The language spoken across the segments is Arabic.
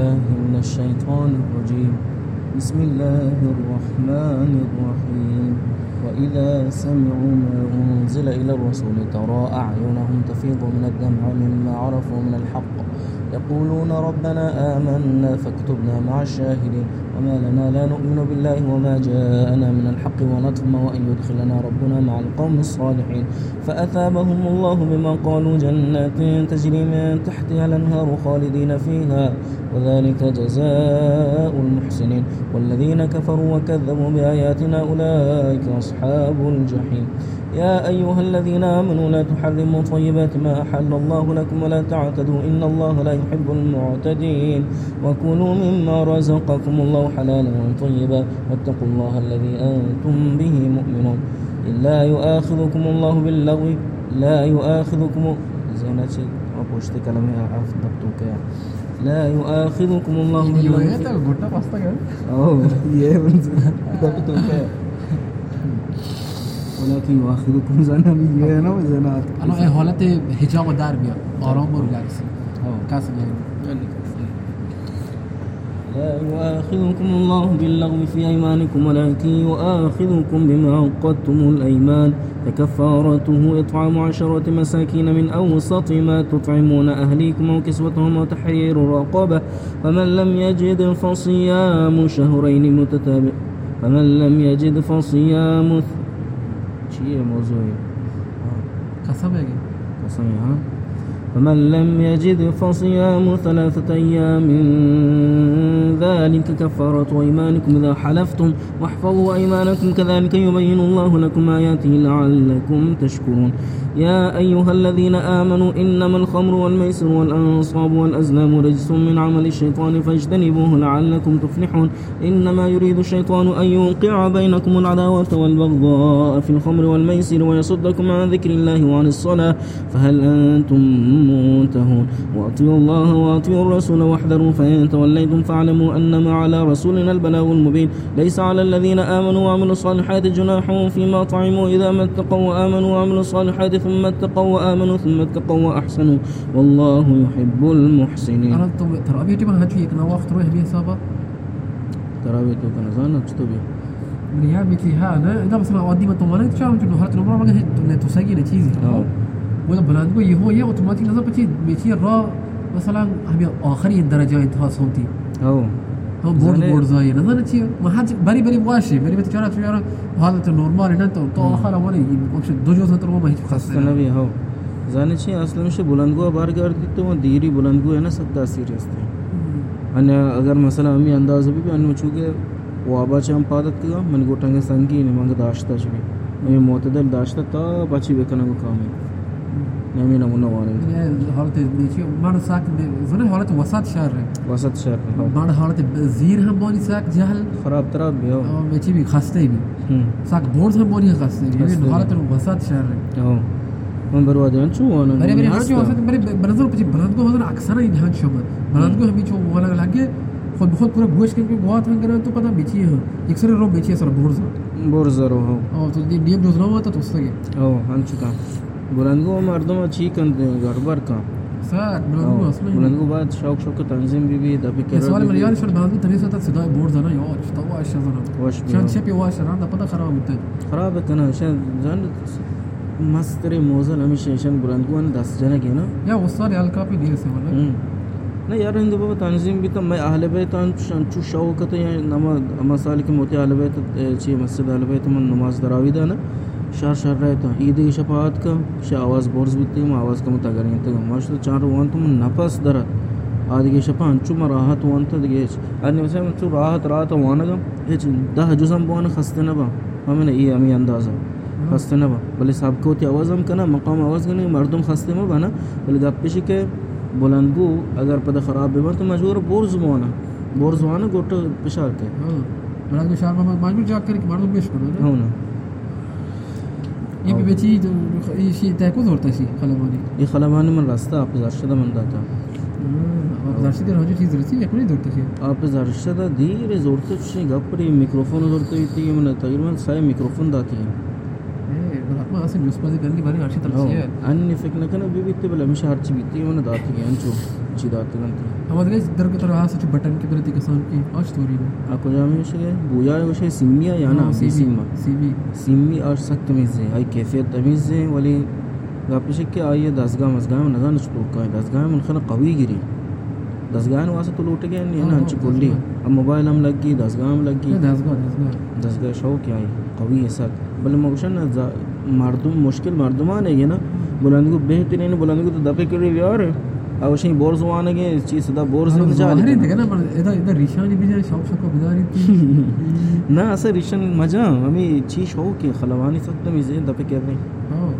بالله من الشيطان الرجيم. بسم الله الرحمن الرحيم. وإذا سمعوا ما أنزل إلى الرسول ترى أعينهم تفيض من الدمع مما عرفوا من الحق. يقولون ربنا آمنا فاكتبنا مع الشاهدين. وما لنا لا نؤمن بالله وما جاءنا من الحق ونطمع أن يدخلنا ربنا مع القوم الصالحين. فأثابهم الله بما قالوا جنات تجري من تحتها الأنهار خالدين فيها وذلك جزاء المحسنين. والذين كفروا وكذبوا بآياتنا أولئك أصحاب الجحيم. يا أيها الذين آمنوا لا تحرموا طيبات ما أحل الله لكم ولا تعتدوا إن الله لا يحب المعتدين وكلوا مما رزقكم الله حلالا طيبا واتقوا الله الذي أنتم به مؤمنون لا يؤاخذكم الله باللغو لا يؤاخذكم زينة وپوشت كلمة عرف ضبطوك لا يؤاخذكم الله باللغو. ولكن حالت إيه حجاب و در آرام برو لا يؤاخذكم الله باللغو في أيمانكم ولكن يؤاخذكم بما عقدتم الأيمان. فكفارته إطعام عشرة مساكين من أوسط ما تطعمون. أهليكم أو كسوتهم وتحرير رقبة فمن لم يجد فصيام شهرين متتابعين فمن لم يجد فصيام چیز موضوع ہے۔ ہاں، قسم ہے کہ؟ قسم ہے ہاں۔ فمن لم يجد فصيام ثلاثة أيام ذلك كفارة أيمانكم إذا حلفتم واحفظوا أيمانكم. كذلك يبين الله لكم آياته لعلكم تشكرون. يا أيها الذين آمنوا إنما الخمر والميسر والأنصاب والأزلام رجس من عمل الشيطان فاجتنبوه لعلكم تفلحون. إنما يريد الشيطان أن يوقع بينكم العداوة والبغضاء في الخمر والميسر ويصدكم عن ذكر الله وعن الصلاة. فهل أنتم منتهون وأطيعوا الله وأطيعوا الرسول واحذروا فإن توليتم فاعلموا أنما على رسولنا البلاغ المبين. ليس على الذين آمنوا وعملوا الصالحات جناح فيما طعموا إذا ما اتقوا وآمنوا وعملوا الصالحات ثم اتقوا وآمنوا ثم اتقوا وأحسنوا. والله يحب المحسنين. الان تو تراویح ټیم هڅه یک نو وخت روح به حسابه تراوی تو کنه ځان نچتو بي من يا ها أنا اذا مثلا اودي ما تمانا تشاو انه هرت نمبر ما تساقي نتيزي أو. ولا بلندگو یهو یه اتوماتیک نظر بچی میتی را مثلا همین آخرین درجه انتها صوتی. او. هم برد برد زایی نظر چیه؟ ما حتی بری بری واشی. بری به تجارت میاره حالت نرمال نه تو تو آخر اون این دو جزء تو ما هیچ خاصه نبی ها زانه چی؟ اصلا میشه گرد کی تو اون دیری بلندگو نه سکتا سیریس ته ان اگر مثلا امی انداز بھی ان چونکہ وہ آبا چم پادت کا من گوٹنگ سنگی نے منگ داشتہ چبی میں معتدل داشتا تا بچی بکنا کو کام ہے نمی نمونه واره. یه حالت نیچه من ساک زنه حالت وسط شهر وسط شهر من حالت زیر هم بانی ساک جهل خراب تره بیا میچی بی خسته بی ساک بورز هم بانی خسته بی حالت وسط شهر من برو آدم چو وانه بری بری هر چی وسط بری برندو پچی برندو هزار اکثر این هنچ شما برندو همی چو وانه لگه خود بخود پورا گوش کنیم بہت ہنگ رہے ہیں تو پتا بیچی ہے ایک سر رو بیچی ہے سر بورزا بورزا رو ہاں تو دیب جوزنا ہوا تھا تو اس لگے ہاں ہم چکا بلندگو مردم چی کن گربر کام ساک بلندگو أصلا. بلندگو باید شوق شوق تنظیم بی بی دبی یه سوال من کرد یادش شد بلندگو تنیسه تا صدای بورد زنه یا چطور واش زنه. واش بی چند. شپی واش رانده پتہ خراب بوده خراب کنه شن زن مستر موزل همیشه شن بلندگو آن دست جنه گینا یا استاد الکاپی دیر سے والا. نه یار هند بابا تنظیم بھی تو میں اہل بیت آن چو شوقت یا نما مسال کے موتی اہل بیت چی مسجد اہل بیت من نماز دراوی شهر شار شرایط ایده شفاعت کا ش آواز بورز برز بیتیم آواز کا کم تگرین تگم ماشتو چار وانتم نفس درد آدگه شفا انچوم راحت وانتا دیگه هیچ۔ آدنی مثلا من تو راحت راحت ایچ هیچ ده جزم بوانا خستے نبا۔ ہمیں نے یہ امی انداز ہے خستے نبا۔ بلے بلی کو کوتی آواز ہم کنا مقام آواز گنے مردم خستے مبا نا۔ بلے دا پیشی که بلندگو اگر پدہ خراب بیمار تو مجبور بورز وانا بورز وانا گوٹا پیشار کے۔ ہاں۔ بلندگو شار مجبور جا کر کہ مردم پیش کرو ہاں یه به چی ایشی تکو دورتا شی خلبانی۔ این خلبانی من راسته آپ زرشده من داتا۔ ہاں، زرشده راجو چیز رسی یکونی دورتا شی؟ آپ زرشده دیر زورتا چی گپ میکروفون دورتا ایتی من تقریباً سائے میکروفون داتی ہیں۔ 뉴스 받으니까 그런 게 많이 아시다 어. 아니 فكنا كانوا بيبيتبل مش هارتي بيتي وانا ضاعت لي انتو جي ضاعت لي انت ہمارے گئے در کے طرح سے بٹن کی طرح کسان کی اور سٹوری میں اكو جامع شے بویا شے سیمیا یا نا؟ ہاں، سیما۔ سیمی۔ سیمی اور سخت تمیز ہے۔ ہائی کیفیت تمیز ہے ولی گاپ شے کہ آئی دسگاہ مسگاہ میں نگان چھپو کا دسگاہ میں خنا قوی گری۔ دسگاہ واسطے تو لوٹ گئے نہیں ہنچ گلی اب موبائل ہم لگ گئی دسگاہ ہم لگ گئی دسگاہ دسگاہ دسگاہ قوی ہے موشن مردم مشکل مردمان مردمانه یه نه بلندگو بهترین بلندگو تو دپه کری بیاره اوشین بورز وانه اس چیز صدا بورز نه جالی نه دیگه نه پر ادا ادا ریشانی بیجا شوق شوق بیداری نا اصلا ریشان مزا امی چی شوق خلوانی سکتم کر دپه کری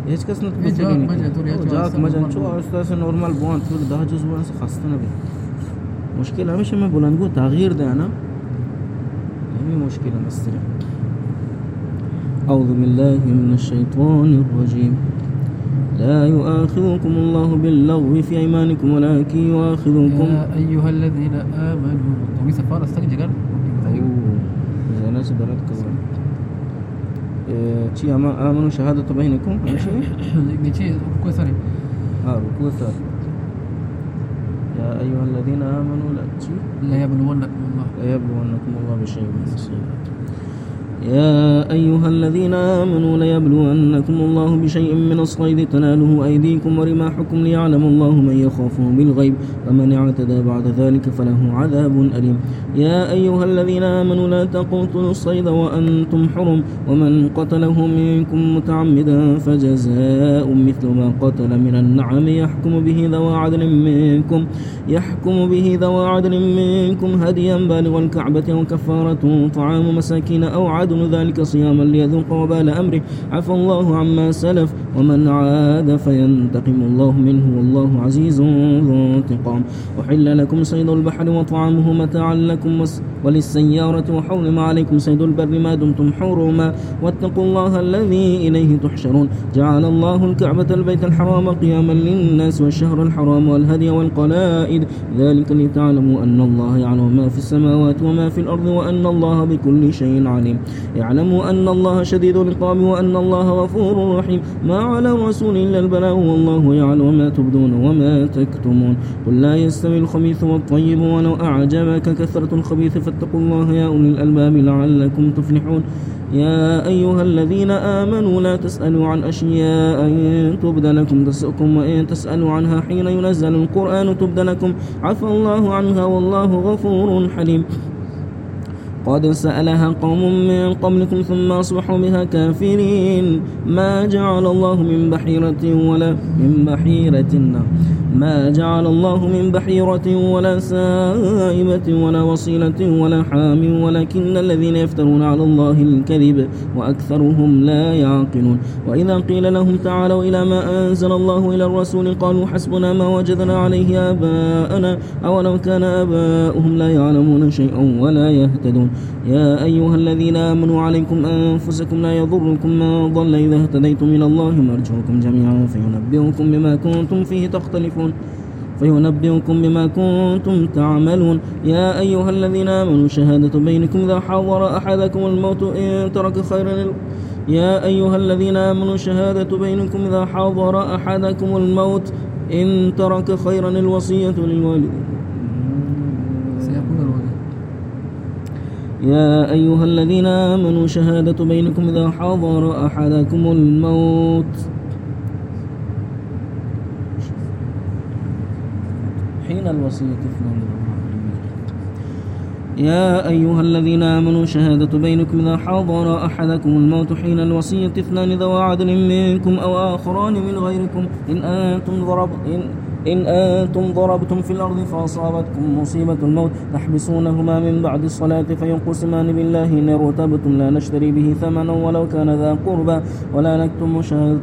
هیچ کس نه تو بس نه جاک مزا چو آستا سے نورمال بوان تو دا جز بوان سے خسته نه مشکل همیشه من بلندگو تغییر دیانا ہمیں مشکل ہے مستری أعوذ بالله من الشيطان الرجيم. لا يؤاخذكم الله باللغو في أيمانكم ولكن يؤاخذكم يا أيها الذين آمنوا. قميص فارس تجي قال ناس بنات كبير تي إيه، أما آمنوا شهادة بينكم؟ ماشي ركوة إيه، ركوع ها ركوة آه، ركوع يا أيها الذين آمنوا لا لا يبلونكم الله. لا يبلونكم الله بشيء من الصيام يا أيها الذين آمنوا ليبلونكم الله بشيء من الصيد تناله أيديكم ورماحكم ليعلم الله من يخافه بالغيب فمن اعتدى بعد ذلك فله عذاب أليم. يا أيها الذين آمنوا لا تقتلوا الصيد وأنتم حرم ومن قتله منكم متعمدا فجزاء مثل ما قتل من النعم يحكم به ذوى عدل منكم. يحكم به ذوى عدل منكم هديا بالغ الكعبة وكفارة طعام مساكين أو عدل ذلك صياما ليذوق وبال أمره. عفى الله عما سلف ومن عاد فينتقم الله منه والله عزيز ذو انتقام. وحل لكم صيد البحر وطعامه متاعا لكم وللسيارة وحرم عليكم صيد البر ما دمتم حرما واتقوا الله الذي إليه تحشرون. جعل الله الكعبة البيت الحرام قياما للناس والشهر الحرام والهدي والقلائد ذلك لتعلموا أن الله يعلم ما في السماوات وما في الأرض وأن الله بكل شيء عليم. اعلموا أن الله شديد العقاب وأن الله غفور رحيم. ما على الرسول إلا البلاغ والله يعلم ما تبدون وما تكتمون. قل لا يستوي الخبيث والطيب ولو أعجبك كثرة الخبيث فاتقوا الله يا أولي الألباب لعلكم تفلحون. يا أيها الذين آمنوا لا تسألوا عن أشياء إن تبد لكم تسؤكم وإن تسألوا عنها حين ينزل القرآن تبد لكم. عفى الله عنها والله غفور حليم. قد سألها قوم من قبلكم ثم أصبحوا بها كافرين. ما جعل الله من بحيرة ولا من بحيرة ما جعل الله من بحيرة ولا سائبة ولا وصيلة ولا حام ولكن الذين يفترون على الله الكذب وأكثرهم لا يعقلون. وإذا قيل لهم تعالوا إلى ما أنزل الله إلى الرسول قالوا حسبنا ما وجدنا عليه آباءنا أولو كان آباؤهم لا يعلمون شيئا ولا يهتدون. يا أيها الذين آمنوا عليكم أنفسكم لا يضركم من ضل إذا اهتديتم إلى الله مرجعكم جميعا فينبئكم بما كنتم فيه تختلفون. فينبئكم بما كنتم تعملون. يا أيها الذين آمنوا شهادة بينكم إذا حضر أحدكم الموت إن ترك خيرا يا أيها الذين آمنوا شهادة بينكم إذا حضر أحدكم الموت إن ترك خيرا الوصية للوالد سيكون الوالد. يا أيها الذين آمنوا شهادة بينكم إذا حضر أحدكم الموت حين الوصية اثنان يا أيها الذين آمنوا شهادة بينكم إذا حضر أحدكم الموت حين الوصية اثنان ذوى عدل منكم أو آخران من غيركم. إن أنتم ضرب إن إن أنتم ضربتم في الأرض فأصابتكم مصيبة الموت تحبسونهما من بعد الصلاة فينقسمان بالله إن ارتبتم لا نشتري به ثمنا ولو كان ذا قربى. ولا نكتم شهادة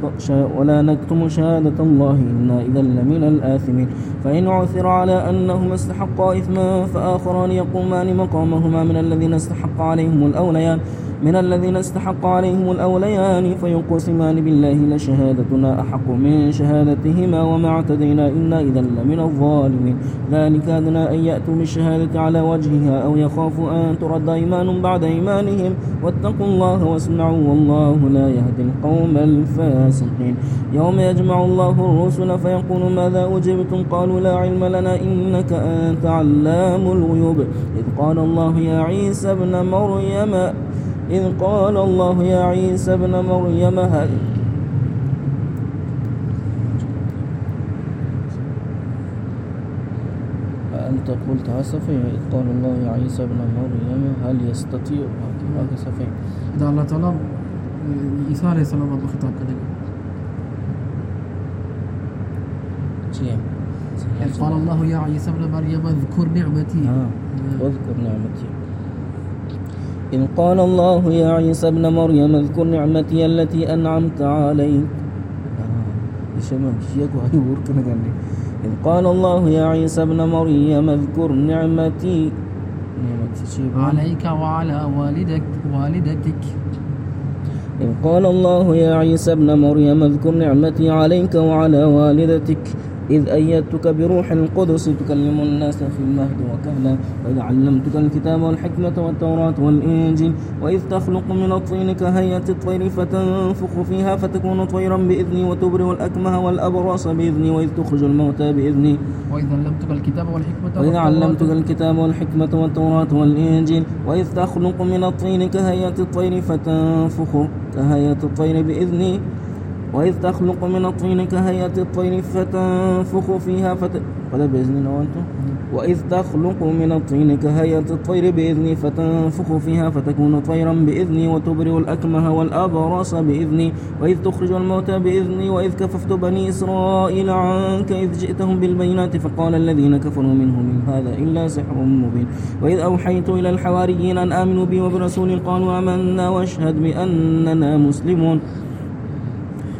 ولا نكتم شهادة الله إنا إذا لمن الآثمين. فإن عثر على أنهما استحقا إثما فآخران يقومان مقامهما من الذين استحق عليهم الأوليان من الذين استحق عليهم الأوليان فيقسمان بالله لشهادتنا أحق من شهادتهما وما اعتدينا إنا إذا لمن الظالمين. ذلك أدنى أن يأتوا بالشهادة على وجهها أو يخافوا أن ترد إيمان بعد إيمانهم. واتقوا الله واسمعوا والله لا يهدي القوم الفاسقين. يوم يجمع الله الرسل فيقول ماذا أجبتم؟ قالوا لا علم لنا إنك أنت علام الغيوب. إذ قال الله يا عيسى ابن مريم إذ قال الله يا عيسى ابن مريم هل أنت قلت عسفي إذ قال الله يا عيسى ابن مريم هل يستطيع عسفي إذا الله تعالى عيسى عليه السلام الله خطاب كده. قال الله يا عيسى ابن مريم اذكر نعمتي. آه، اذكر نعمتي. إذ قال الله يا عيسى ابن مريم اذكر نعمتي التي أنعمت عليك. آه. هاي وركنا قال إذ الله يا عيسى ابن مريم اذكر نعمتي. عليك وعلى والدك والدتك. إذ قال الله يا عيسى ابن مريم اذكر نعمتي عليك وعلى والدتك. إذ أيدتك بروح القدس تكلم الناس في المهد وكهلا وإذ علمتك الكتاب والحكمة والتوراة والإنجيل وإذ تخلق من الطين كهيئة الطير فتنفخ فيها فتكون طيرا بإذني وتبرئ الأكمه والأبرص بإذني وإذ تخرج الموتى بإذني. وإذ علمتك الكتاب والحكمة وإذ علمتك الكتاب والحكمة والتوراة والإنجيل وإذ تخلق من الطين كهيئة الطير فتنفخ كهيئة الطير بإذني. وإذ تخلق من الطين كهيئة الطير فتنفخ فيها فت... قد بإذننا وأنتم. وإذ تخلق من الطين كهيئة الطير بإذني فتنفخ فيها فتكون طيرا بإذني وتبرئ الأكمه والأبرص بإذني. وإذ تخرج الموتى بإذني وإذ كففت بني إسرائيل عنك إذ جئتهم بالبينات. فقال الذين كفروا منهم من هذا إلا سحر مبين. وإذ أوحيت إلى الحواريين أن آمنوا بي وبرسولي قالوا آمنا واشهد بأننا مسلمون.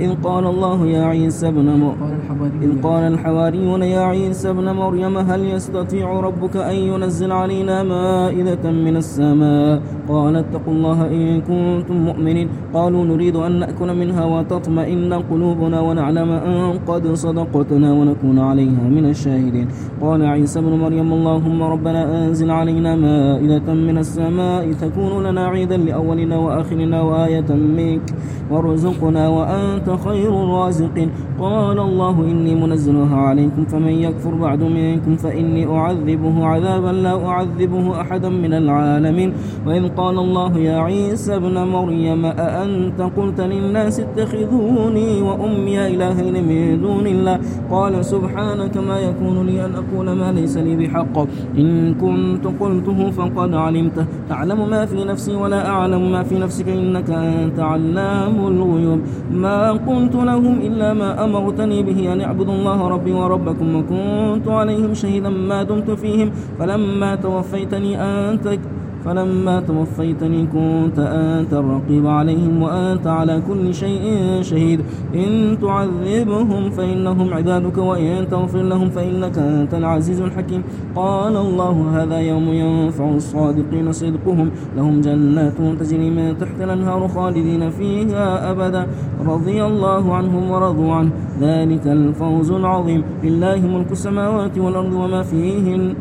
إذ قال الله يا عيسى ابن مريم إذ قال الحواريون يا عيسى ابن مريم هل يستطيع ربك أن ينزل علينا مائدة من السماء؟ قال اتقوا الله إن كنتم مؤمنين. قالوا نريد أن نأكل منها وتطمئن قلوبنا ونعلم أن قد صدقتنا ونكون عليها من الشاهدين. قال عيسى ابن مريم اللهم ربنا أنزل علينا مائدة من السماء تكون لنا عيدا لأولنا وآخرنا وآية منك وارزقنا وأنت خير الرازقين. قال الله إني منزلها عليكم فمن يكفر بعد منكم فإني أعذبه عذابا لا أعذبه أحدا من العالمين. وإذ قال الله يا عيسى ابن مريم أأنت قلت للناس اتخذوني وأمي إلهين من دون الله؟ قال سبحانك ما يكون لي أن أقول ما ليس لي بحق. إن كنت قلته فقد علمته. تعلم ما في نفسي ولا أعلم ما في نفسك إنك أنت علام الغيوب. ما قلت لهم إلا ما أمرتني به أن اعبدوا الله ربي وربكم وكنت عليهم شهيدا ما دمت فيهم فلما توفيتني أنت فلما توفيتني كنت أنت الرقيب عليهم وأنت على كل شيء شهيد. إن تعذبهم فإنهم عبادك وإن تغفر لهم فإنك أنت العزيز الحكيم. قال الله هذا يوم ينفع الصادقين صدقهم. لهم جنات تجري من تحت الأنهار خالدين فيها أبدا. رضي الله عنهم ورضوا عنه. ذلك الفوز العظيم. لله ملك السماوات والأرض وما فيهن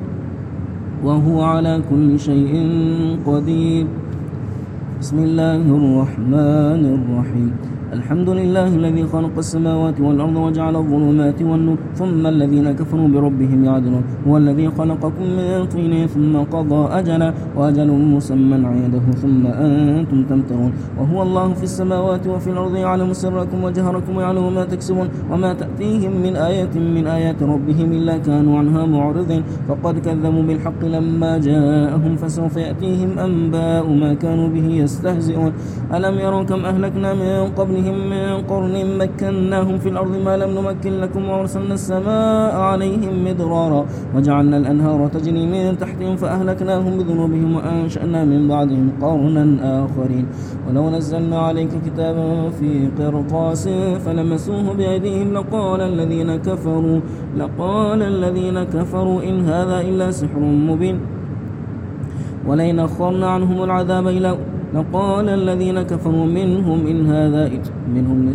وهو على كل شيء قدير. بسم الله الرحمن الرحيم. الحمد لله الذي خلق السماوات والأرض وجعل الظلمات والنور ثم الذين كفروا بربهم يعدلون هو الذي خلقكم من طين ثم قضى أجلا وأجل مسمى عنده ثم أنتم تمترون وهو الله في السماوات وفي الأرض يعلم سركم وجهركم ويعلم ما تكسبون وما تأتيهم من آية من آيات ربهم إلا كانوا عنها معرضين فقد كذبوا بالحق لما جاءهم فسوف يأتيهم أنباء ما كانوا به يستهزئون. ألم يروا كم أهلكنا من قبلهم عليهم من قرن مكناهم في الأرض ما لم نمكن لكم وأرسلنا السماء عليهم مدرارا وجعلنا الأنهار تجري من تحتهم فأهلكناهم بذنوبهم وأنشأنا من بعدهم قرنا آخرين. ولو نزلنا عليك كتابا في قرطاس فلمسوه بأيديهم لقال الذين كفروا لقال الذين كفروا إن هذا إلا سحر مبين. ولئن أخرنا عنهم العذاب إلى لقال الذين كفروا منهم إن هذا منهم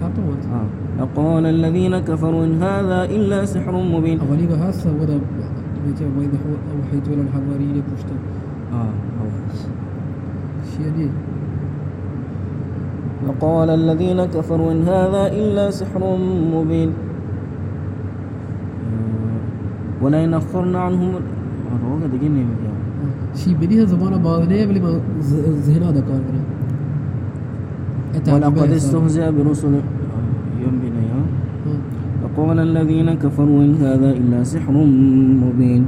شاطوت آه. لقال الذين كفروا إن هذا إلا سحر مبين أولي بهاسة ودا وإذا أوحيت إلى الحواريين بوشتا آه. آه. شيء وقال الذين كفروا إن هذا إلا سحر مبين آه. ولئن أخرنا عنهم روغة دقيني شي بديها زمانة بعضنية بلي ما ذهن هذا كار كنا ولقد استهزئ برسل يوم بنيا وقال الذين كفروا إن هذا إلا سحر مبين.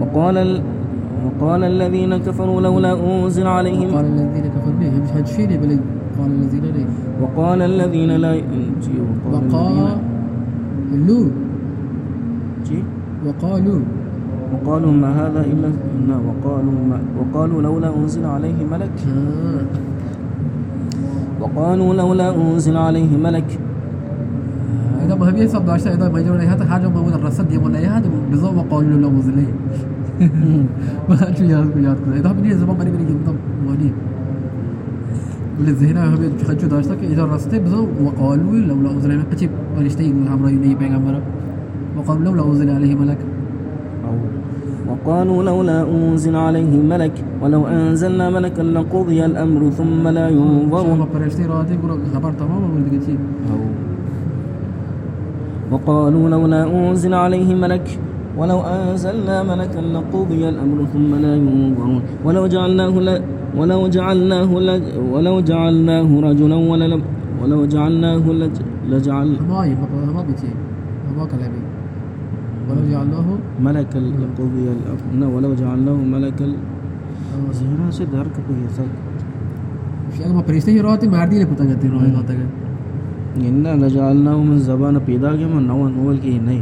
وقال ال... وقال الذين كفروا لولا أنزل عليهم. وقال الذين كفروا به مش هتشيني بلي. قال الذين لي وقال الذين لا وقالوا وقالوا وقالوا ما هذا إلا وقالوا ما وقالوا لولا أنزل عليه ملك. وقالوا لولا أنزل عليه ملك. إذا ما هي صب داشتا إذا ما يجون هذا حاجة ما من الرصد يوم لا هذا بزوم وقالوا لولا أنزل عليه. ما أنت يا يا إذا بدي زمان بني بني جنب ماني للذهن هم خجوا داشتا إذا رصد بزوم وقالوا لولا أنزل عليه كتير فرشتي هم رأيوا نيجي بيعمر وقالوا لولا أنزل عليه ملك. وقالوا لولا أنزل عليه ملك ولو أنزلنا ملكا لقضي الأمر ثم لا ينظر. وقالوا لولا أنزل عليه ملك ولو أنزلنا ملكا لقضي الأمر ثم لا ينظرون ولو جعلناه ل... ولو جعلناه ل... ولو جعلناه رجلا ولا ولو جعلناه لج... لجعل ما ما بيتي ما كلامي ولو جعلناه ملك القضي ولو جعلناه ملك زهرا से डर का कोई ऐसा शायद मैं फरिश्ते ही रोते मार दिए पता करते रोए होता है इन्ना लजालना من زبان पैदा के من नवा नोवल की नहीं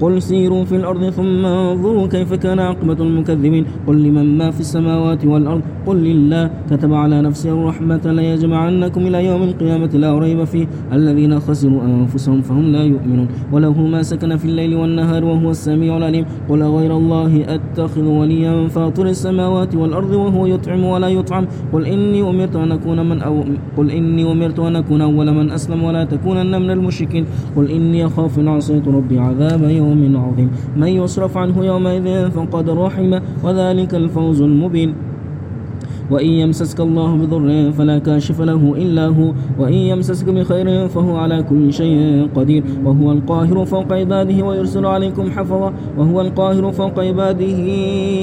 قل سيروا في الأرض ثم انظروا كيف كان عاقبة المكذبين. قل لمن ما في السماوات والأرض؟ قل لله. كتب على نفسه الرحمة ليجمعنكم إلى يوم القيامة لا ريب فيه. الذين خسروا أنفسهم فهم لا يؤمنون. وله ما سكن في الليل والنهار وهو السميع العليم. قل غير الله أتخذ وليا فاطر السماوات والأرض وهو يطعم ولا يطعم. قل إني أمرت أن أكون من أو قل إني أمرت أن أكون أول من أسلم ولا تكونن من المشركين. قل إني أخاف إن عصيت ربي عذاب يوم يوم عظيم. من يصرف عنه يومئذ فقد رحم وذلك الفوز المبين. وإن يمسسك الله بضر فلا كاشف له إلا هو وإن يمسسك بخير فهو على كل شيء قدير. وهو القاهر فوق عباده ويرسل عليكم حفظا وهو القاهر فوق عباده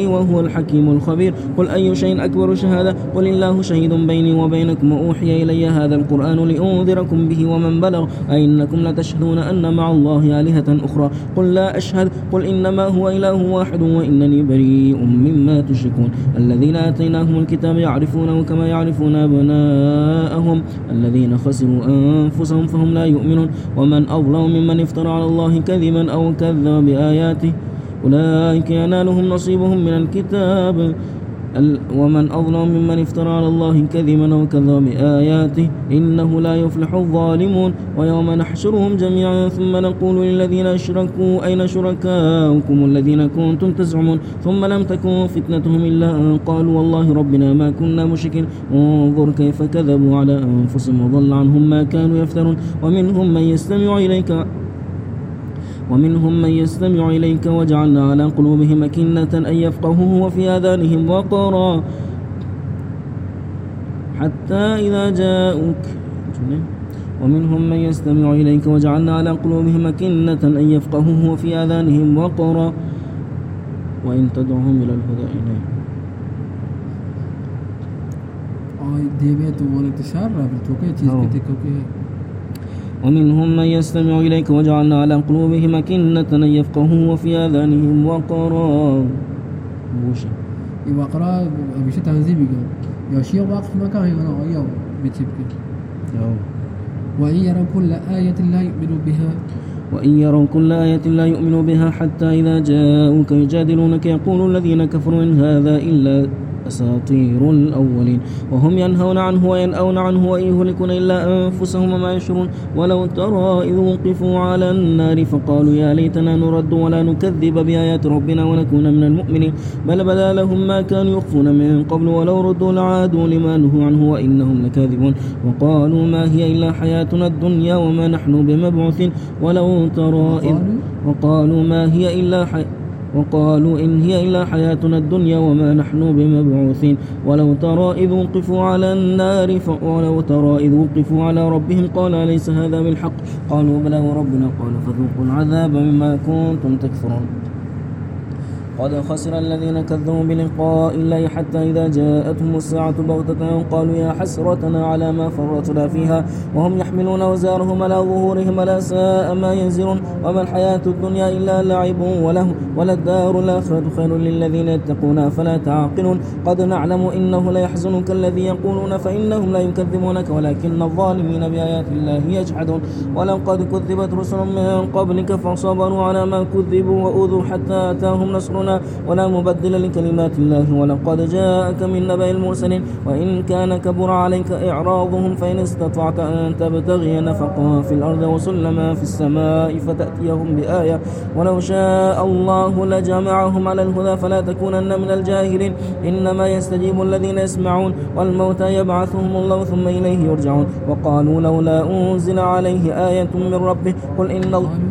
وهو الحكيم الخبير. قل أي شيء أكبر شهادة؟ قل الله شهيد بيني وبينكم وأوحي إلي هذا القرآن لأنذركم به ومن بلغ. أئنكم لتشهدون أن مع الله آلهة أخرى. قل لا أشهد قل إنما هو إله واحد وإنني بريء مما تشركون. الذين آتيناهم الكتاب الكتاب يعرفونه كما يعرفون أبناءهم الذين خسروا أنفسهم فهم لا يؤمنون ومن أظلم ممن افترى على الله كذبا أو كذب بآياته أولئك ينالهم نصيبهم من الكتاب ومن أظلم ممن افترى على الله كذبا أو كذب بآياته إنه لا يفلح الظالمون ويوم نحشرهم جميعا ثم نقول للذين أشركوا أين شركاؤكم الذين كنتم تزعمون ثم لم تكن فتنتهم إلا أن قالوا والله ربنا ما كنا مشركين انظر كيف كذبوا على أنفسهم وضل عنهم ما كانوا يفترون ومنهم من يستمع إليك ومنهم من يستمع إليك وجعلنا على قلوبهم أكنة أن يفقهوه وفي آذانهم وقرا حتى إذا جاءوك ومنهم من يستمع إليك وجعلنا على قلوبهم أكنة أن يفقهوه وفي آذانهم وقرا وإن تدعهم إلى الهدى إليه और देवे तो वो इंतशार रहा तो कोई चीज़ हाँ। के थे क्योंकि ومنهم من يستمع إليك وجعلنا على قلوبهم أكنة أن يفقهوا وفي آذانهم وقرا. بوشي يبقى بيش تنزيل بيقول يا شيء واقف مكان يقول أيوه بتشبك وإن يروا كل آية لا يؤمنوا بها. وإن يروا كل آية لا يؤمنوا بها حتى إذا جاءوك يجادلونك. يقول الذين كفروا إن هذا إلا أساطير الأولين. وهم ينهون عنه وينأون عنه وإن يهلكون إلا أنفسهم وما يشرون ولو ترى إذ وقفوا على النار فقالوا يا ليتنا نرد ولا نكذب بآيات ربنا ونكون من المؤمنين. بل بدا لهم ما كانوا يخفون من قبل ولو ردوا لعادوا لما نهوا عنه وإنهم لكاذبون. وقالوا ما هي إلا حياتنا الدنيا وما نحن بمبعوثين. ولو ترى إذ وقالوا ما هي إلا حي وقالوا إن هي إلا حياتنا الدنيا وما نحن بمبعوثين ولو ترى إذ وقفوا على النار. ولو ترى إذ وقفوا على ربهم قال أليس هذا بالحق قالوا بلى وربنا قال فذوقوا العذاب بما كنتم تكفرون قد خسر الذين كذبوا بلقاء الله حتى إذا جاءتهم الساعة بغتة قالوا يا حسرتنا على ما فرطنا فيها وهم يحملون أوزارهم على ظهورهم لا ساء ما ينزلون وما الحياة الدنيا إلا لعب وله وللدار الآخرة خير للذين يتقون فلا تعقلون قد نعلم إنه ليحزنك الذي يقولون فإنهم لا يكذبونك ولكن الظالمين بآيات الله يجحدون ولقد كذبت رسل من قبلك فصبروا على ما كذبوا وأوذوا حتى أتاهم نصرنا ولا مبدل لكلمات الله ولقد جاءك من نبأ المرسلين وإن كان كبر عليك إعراضهم فإن استطعت أن تبتغي نفقا في الأرض وسلما في السماء فتأتيهم بآية ولو شاء الله لجمعهم على الهدى فلا تكونن من الجاهلين إنما يستجيب الذين يسمعون والموتى يبعثهم الله ثم إليه يرجعون وقالوا لولا أنزل عليه آية من ربه قل إن الله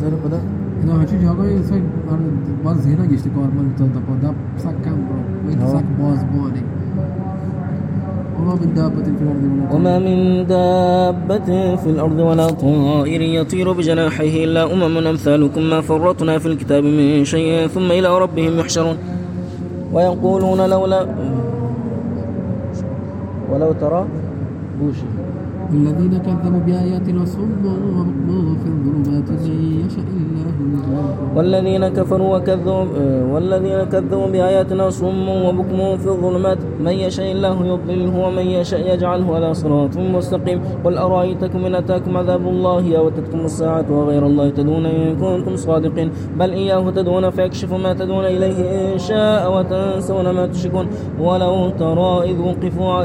سهل قدر اینا هرچی جاگای سوی باز زینا گشتی کار. من تا تا دب سک کم برو و آه. سک باز بانی وما من دابة في الأرض ولا وما من دابة في الأرض ولا طائر يطير بجناحيه إلا أمم أمثالكم ما فرطنا في الكتاب من شيء ثم إلى ربهم يحشرون ويقولون لولا ولو ترى بوشي الذين كذبوا بآياتنا صم وبكم في الظلمات من يشاء الله. والذين كفروا وكذبوا والذين كذبوا بآياتنا صم وبكم في الظلمات. من يشاء الله يضلله ومن يشاء يجعله على صراط مستقيم. قل أرأيتكم إن أتاكم عذاب الله أو أتتكم الساعة وغير الله تدعون إن كنتم صادقين. بل إياه تدعون فيكشف ما تدعون إليه إن شاء وتنسون ما تشركون. ولو ترى إذ وقفوا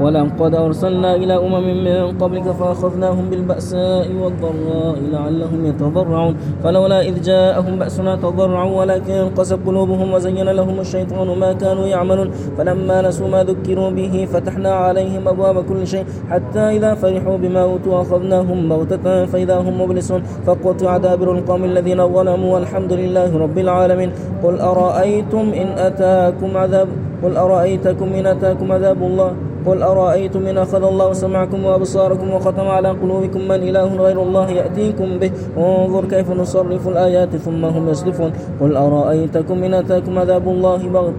ولقد أرسلنا إلى أمم من قبلك فأخذناهم بالبأساء والضراء لعلهم يتضرعون. فلولا إذ جاءهم بأسنا تضرعوا ولكن قست قلوبهم وزين لهم الشيطان ما كانوا يعملون. فلما نسوا ما ذكروا به فتحنا عليهم أبواب كل شيء حتى إذا فرحوا بما أوتوا أخذناهم بغتة. فإذا هم مبلسون فقطع دابر القوم الذين ظلموا والحمد لله رب العالمين. قل أرأيتم إن أتاكم عذاب قل أرأيتكم إن أتاكم عذاب الله؟ قل أرأيتم إن أخذ الله سمعكم وأبصاركم وختم على قلوبكم من إله غير الله يأتيكم به انظر كيف نصرف الآيات ثم هم يصدفون قل أرأيتكم إن أتاكم عذاب الله بغت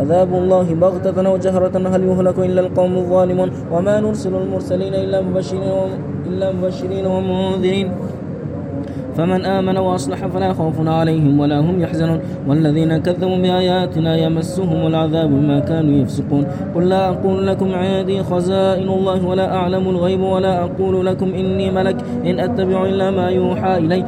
عذاب الله بغتة أو جهرة هل يهلك إلا القوم الظالمون وما نرسل المرسلين إلا مبشرين إلا مبشرين ومنذرين فمن آمن وأصلح فلا خوف عليهم ولا هم يحزنون. والذين كذبوا بآياتنا يمسهم العذاب بما كانوا يفسقون. قل لا أقول لكم عندي خزائن الله ولا أعلم الغيب ولا أقول لكم إني ملك. إن أتبع إلا ما يوحى إلي.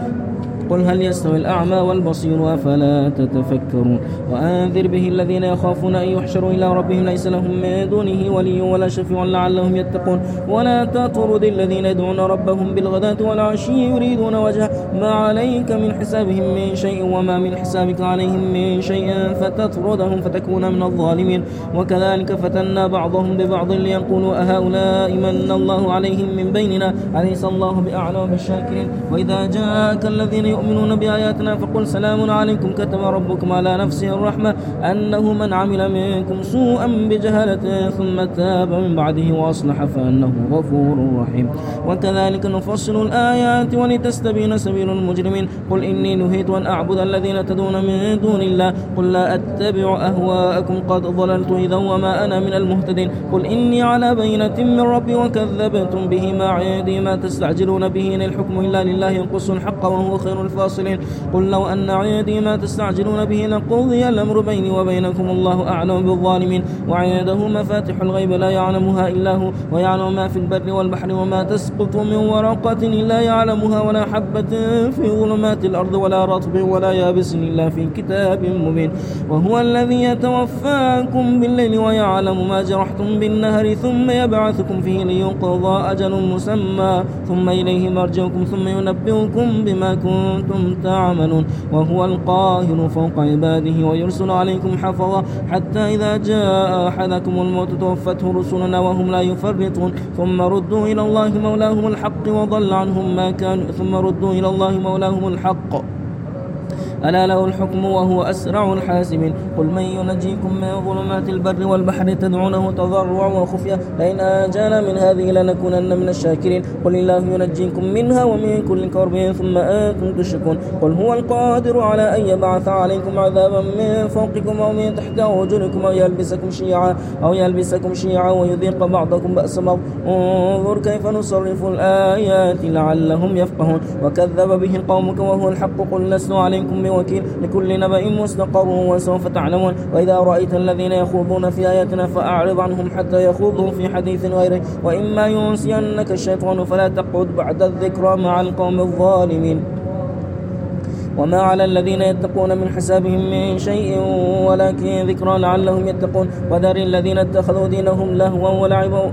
قل هل يستوي الأعمى والبصير أفلا تتفكرون وأنذر به الذين يخافون أن يحشروا إلى ربهم ليس لهم من دونه ولي ولا شفيع لعلهم يتقون ولا تطرد الذين يدعون ربهم بالغداة والعشي يريدون وجهه ما عليك من حسابهم من شيء وما من حسابك عليهم من شيء فتطردهم فتكون من الظالمين وكذلك فتنا بعضهم ببعض ليقولوا أهؤلاء من الله عليهم من بيننا أليس الله بأعلم بالشاكرين وإذا جاءك الذين يؤمنون بآياتنا فقل سلام عليكم كتب ربكم على نفسه الرحمة أنه من عمل منكم سوءا بجهالة ثم تاب من بعده وأصلح فأنه غفور رحيم. وكذلك نفصل الآيات ولتستبين سبيل المجرمين. قل إني نهيت أن أعبد الذين تدون من دون الله. قل لا أتبع أهواءكم. قد ضللت إذا وما أنا من المهتدين. قل إني على بينة من ربي وكذبتم به. ما عندي ما تستعجلون به. إن الحكم إلا لله ينقص الحق وهو خير الفاصلين قل لو أن عندي ما تستعجلون به لقضي الأمر بيني وبينكم. الله أعلم بالظالمين. وعنده مفاتح الغيب لا يعلمها إلا هو. ويعلم ما في البر والبحر وما تسقط من ورقة إلا يعلمها. ولا حبة في ظلمات الأرض ولا رطب ولا يابس إلا في كتاب مبين. وهو الذي يتوفاكم بالليل ويعلم ما جرحتم بالنهر. ثم يبعثكم فيه ليقضى أجل مسمى. ثم إليه مرجعكم. ثم ينبئكم بما كنتم تعملون وهو القاهر فوق عباده ويرسل عليكم حفظا حتى إذا جاء أحدكم الموت توفته رسلنا وهم لا يفرطون. ثم ردوا إلى الله مولاهم الحق وضل عنهم ما كانوا ثم ردوا إلى الله مولاهم الحق. ألا له الحكم وهو أسرع الحاسبين. قل من ينجيكم من ظلمات البر والبحر تدعونه تضرعا وخفيا لئن آجانا من هذه لنكونن من الشاكرين. قل الله ينجيكم منها ومن كل كرب ثم أنتم تشركون. قل هو القادر على أن يبعث عليكم عذابا من فوقكم أو من تحت أرجلكم أو يلبسكم شيعا أو يلبسكم شيعا ويذيق بعضكم بأس بعض. انظر كيف نصرف الآيات لعلهم يفقهون. وكذب به قومك وهو الحق. قل لست عليكم بوكيل لكل نبأ مستقر وسوف تعلمون. وإذا رأيت الذين يخوضون في آياتنا فأعرض عنهم حتى يخوضوا في حديث غيره. وإما ينسينك الشيطان فلا تقعد بعد الذكرى مع القوم الظالمين. وما على الذين يتقون من حسابهم من شيء ولكن ذكرى لعلهم يتقون. وذر الذين اتخذوا دينهم لهوا ولعبا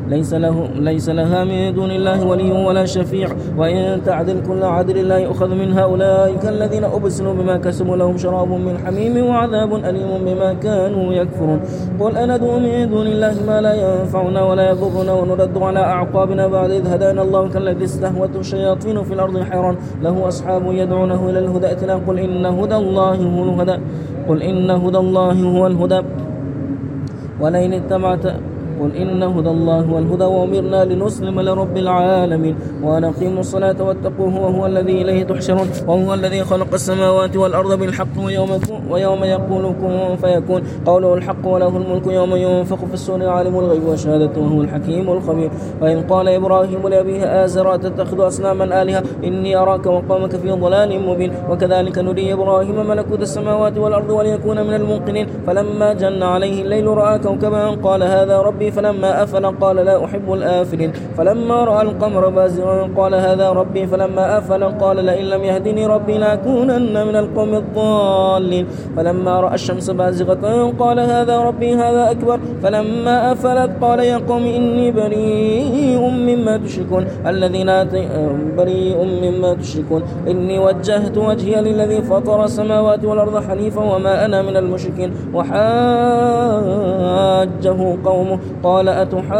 ليس له ليس لها من دون الله ولي ولا شفيع. وإن تعدل كل عدل لا يؤخذ منها أولئك الذين أبسلوا بما كسبوا. لهم شراب من حميم وعذاب أليم بما كانوا يكفرون. قل أندعو من دون الله ما لا ينفعنا ولا يضرنا ونرد على أعقابنا بعد إذ هدانا الله كالذي استهوته الشياطين في الأرض حيران. له أصحاب يدعونه إلى الهدى. ائتنا قل إن هدى الله هو الهدى. قل إن هدى الله هو الهدى. ولئن اتبعت قل إن هدى الله هو الهدى وأمرنا لنسلم لرب العالمين وأن أقيموا الصلاة واتقوه وهو الذي إليه تحشرون وهو الذي خلق السماوات والأرض بالحق ويوم, ويوم يقول كن فيكون قوله الحق وله الملك يوم ينفخ في السور عالم الغيب والشهادة وهو الحكيم الخبير وإن قال إبراهيم لأبيه آزر تتخذ أصناما آلهة إني أراك وقومك في ضلال مبين وكذلك نري إبراهيم ملكوت السماوات والأرض وليكون من الموقنين فلما جن عليه الليل رأى كوكبا قال هذا ربي فلما أفل قال لا أحب الآفلين. فلما رأى القمر بازغا قال هذا ربي. فلما أفل قال لئن لم يهدني ربي لأكونن من القوم الضالين. فلما رأى الشمس بازغة قال هذا ربي هذا أكبر. فلما أفلت قال يا قوم إني بريء مما تشركون. الذين بريء مما تشركون. إني وجهت وجهي للذي فطر السماوات والأرض حنيفا وما أنا من المشركين. وحاجه قومه قال أتحاجوني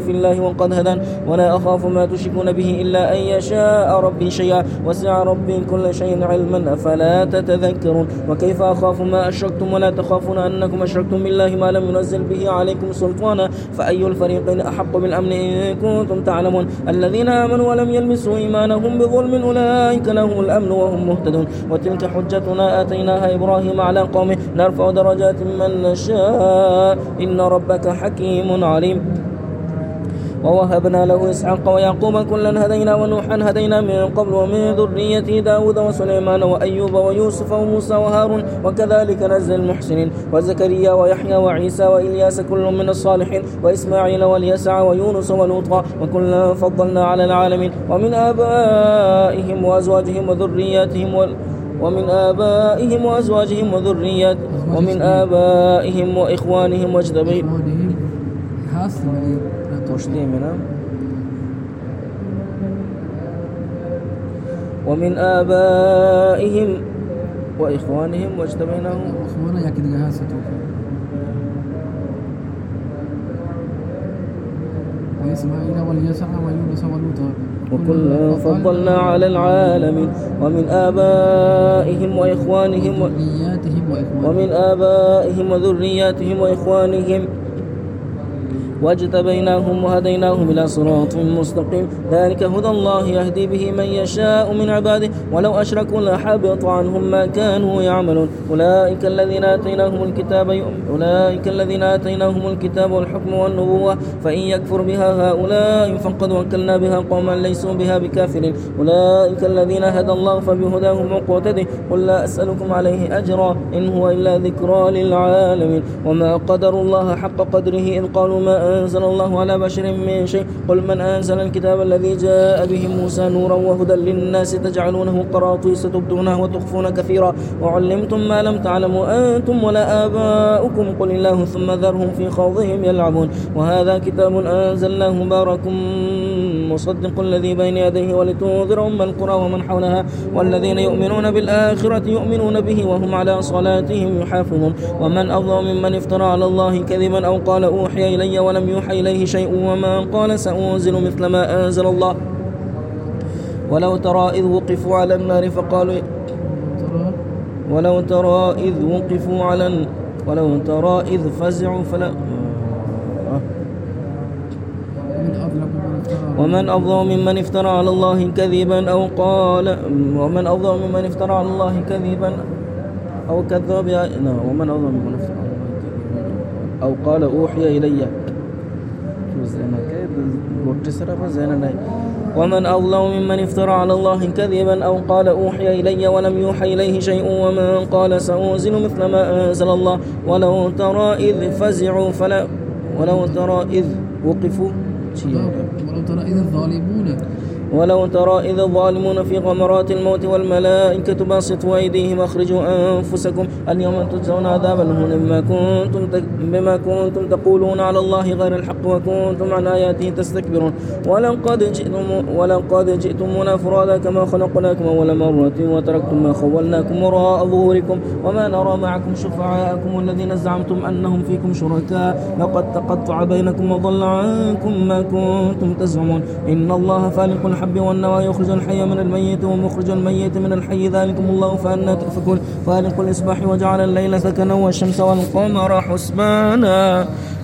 في الله وقد هدان ولا أخاف ما تشركون به إلا أن يشاء ربي شيئا وسع ربي كل شيء علما أفلا تتذكرون وكيف أخاف ما أشركتم ولا تخافون أنكم أشركتم بالله ما لم ينزل به عليكم سلطانا فأي الفريقين أحق بالأمن إن كنتم تعلمون الذين آمنوا ولم يلبسوا إيمانهم بظلم أولئك لهم الأمن وهم مهتدون وتلك حجتنا آتيناها إبراهيم على قومه نرفع درجات من نشاء. إن ربك حكيم عليم. ووهبنا له إسحاق ويعقوب كلا هدينا ونوحا هدينا من قبل ومن ذريته داود وسليمان وأيوب ويوسف وموسى وهارون وكذلك نزل المحسنين. وزكريا ويحيى وعيسى وإلياس كل من الصالحين. وإسماعيل واليسع ويونس ولوطا وكلا فضلنا على العالمين. ومن آبائهم وأزواجهم وذرياتهم ومن آبائهم وأزواجهم وذريات ومن آبائهم وإخوانهم واجتبين ومن آبائهم وإخوانهم واجتبيناهم. وإسماعيل واليسع ويونس ولوطا. وكلا فضلنا على العالمين. ومن آبائهم وإخوانهم ومن آبائهم وذرياتهم وإخوانهم. واجتبيناهم وهديناهم إلى صراط مستقيم. ذلك هدى الله يهدي به من يشاء من عباده. ولو أشركوا لحبط عنهم ما كانوا يعملون. أولئك الذين آتيناهم الكتاب أولئك الذين آتيناهم الكتاب والحكم والنبوة. فإن يكفر بها هؤلاء فقد وكلنا بها قوما ليسوا بها بكافرين. أولئك الذين هدى الله فبهداه مقتده قل لا أسألكم عليه أجرا إن هو إلا ذكرى للعالمين. وما قدر الله حق قدره إذ قالوا ما أنزل الله على بشر من شيء. قل من أنزل الكتاب الذي جاء به موسى نورا وهدى للناس تجعلونه قراطيس تبدونه وتخفون كثيرا. وعلمتم ما لم تعلموا أنتم ولا آباؤكم. قل الله ثم ذرهم في خوضهم يلعبون. وهذا كتاب أنزلناه مبارك مصدق الذي بين يديه ولتنذر أم القرى ومن حولها والذين يؤمنون بالآخرة يؤمنون به وهم على صلاتهم يحافظون. ومن أظلم ممن افترى على الله كذبا أو قال أوحي إلي ولم يوحى إليه شيء وما قال سأنزل مثل ما أنزل الله. ولو ترى إذ وقفوا على النار فقالوا ولو ترى إذ وقفوا على ولو ترى إذ فزعوا فلا ومن أظلم ممن افترى على الله كذبا أو قال ومن أظلم ممن افترى على الله كذبا أو كذب ومن أظلم ممن افترى على الله كذبا أو قال أوحي إلي. ومن أظلم ممن افترى على الله كذبا أو قال أوحي إلي ولم يوحى إليه شيء ومن قال سأنزل مثل ما أنزل الله. ولو ترى إذ فزعوا فلا ولو ترى إذ وقفوا. ترى إذ الظالمون. ولو ترى إذا الظالمون في غمرات الموت والملائكة باسطوا أيديهم أخرجوا أنفسكم. اليوم تجزون عذاب الهون بما كنتم بما كنتم تقولون على الله غير الحق. وكنتم عن آياته تستكبرون. ولقد جئتم ولقد جئتمونا فرادا كما خلقناكم أول مرة وتركتم ما خولناكم وراء ظهوركم وما نرى معكم شفعاءكم الذين زعمتم أنهم فيكم شركاء. لقد تقطع بينكم وضل عنكم ما كنتم تزعمون. إن الله فالق الحب والنوى يخرج الحي من الميت ومخرج الميت من الحي. ذلكم الله فأنا تؤفكون. فالق الإصباح وجعل الليل سكنا والشمس والقمر حسبانا.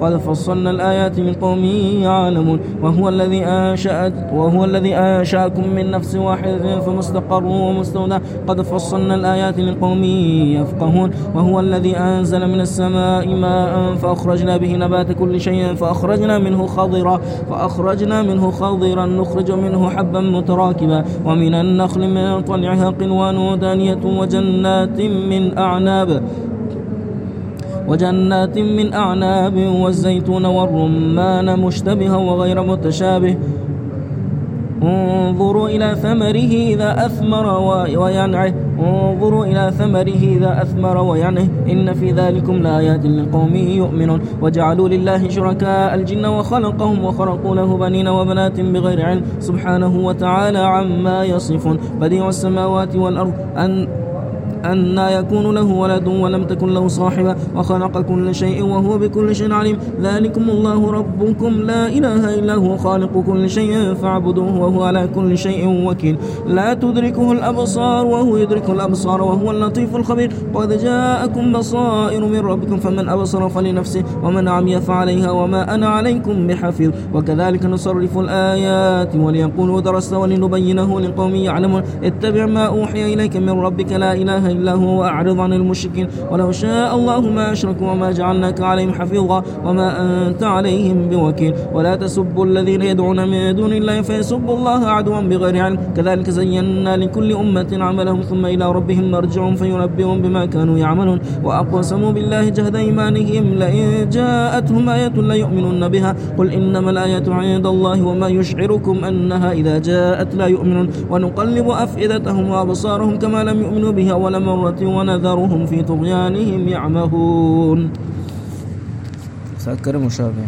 قد فصلنا الآيات لقوم يعلمون. وهو الذي أنشأ وهو الذي أنشأكم من نفس واحدة فمستقر ومستودع قد فصلنا الآيات لقوم يفقهون. وهو الذي أنزل من السماء ماء فأخرجنا به نبات كل شيء فأخرجنا منه خضرا فأخرجنا منه خضرا نخرج منه حبا متراكبا. ومن النخل من طلعها قنوان دانية وجنات من أعناب. وجنات من أعناب والزيتون والرمان مشتبها وغير متشابه. انظروا إلى ثمره إذا أثمر وينعه. انظروا إلى ثمره إذا أثمر وينعه. إن في ذلكم لآيات لقوم يؤمنون. وجعلوا لله شركاء الجن وخلقهم وخرقوا له بنين وبنات بغير علم. سبحانه وتعالى عما يصفون. بديع السماوات والأرض أن أن يكون له ولد ولم تكن له صاحبة وخلق كل شيء وهو بكل شيء عليم. ذلكم الله ربكم. لا إله إلا هو خالق كل شيء فاعبدوه وهو على كل شيء وكيل. لا تدركه الأبصار وهو يدرك الأبصار وهو اللطيف الخبير. قد جاءكم بصائر من ربكم فمن أبصر فلنفسه ومن عمي فعليها وما أنا عليكم بحفيظ. وكذلك نصرف الآيات وليقولوا درست ولنبينه لقوم يعلمون. اتبع ما أوحي إليك من ربك. لا إله إلا هو عن المشركين. ولو شاء الله ما أشركوا وما جعلناك عليهم حفيظا وما أنت عليهم بوكيل. ولا تسبوا الذين يدعون من دون الله فيسبوا الله عدوا بغير علم. كذلك زينا لكل أمة عملهم ثم إلى ربهم مرجعهم فينبئهم بما كانوا يعملون. وأقسموا بالله جهد إيمانهم لئن جاءتهم آية ليؤمنن بها. قل إنما الآيات عند الله وما يشعركم أنها إذا جاءت لا يؤمنون. ونقلب أفئدتهم وأبصارهم كما لم يؤمنوا بها ولا مرة ونذرهم في طغيانهم يعمهون. سأكر مشابه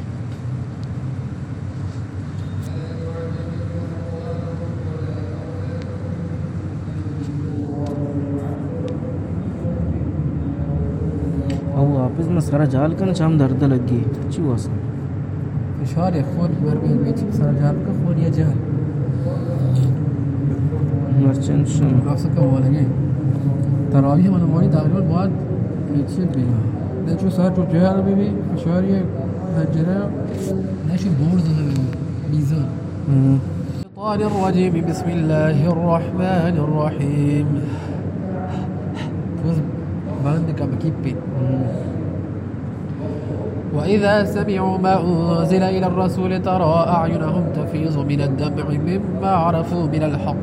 أو واپس مسخره جال کنه چم درد لگی. چی واسه؟ فشار خود مرمي بيتي بصراحة جابك خود يا جهل. مرچن شم. عفسك ولا جاي تراويح من موري تقريبا بعد يتشد بيها ده شو صار تو جهل بيبي فشار يا هجرة ده شو بورد ميزان الشيطان الرجيم بسم الله الرحمن الرحيم بص باندك بكيبي وإذا سمعوا ما أنزل إلى الرسول ترى أعينهم تفيض من الدمع مما عرفوا من الحق.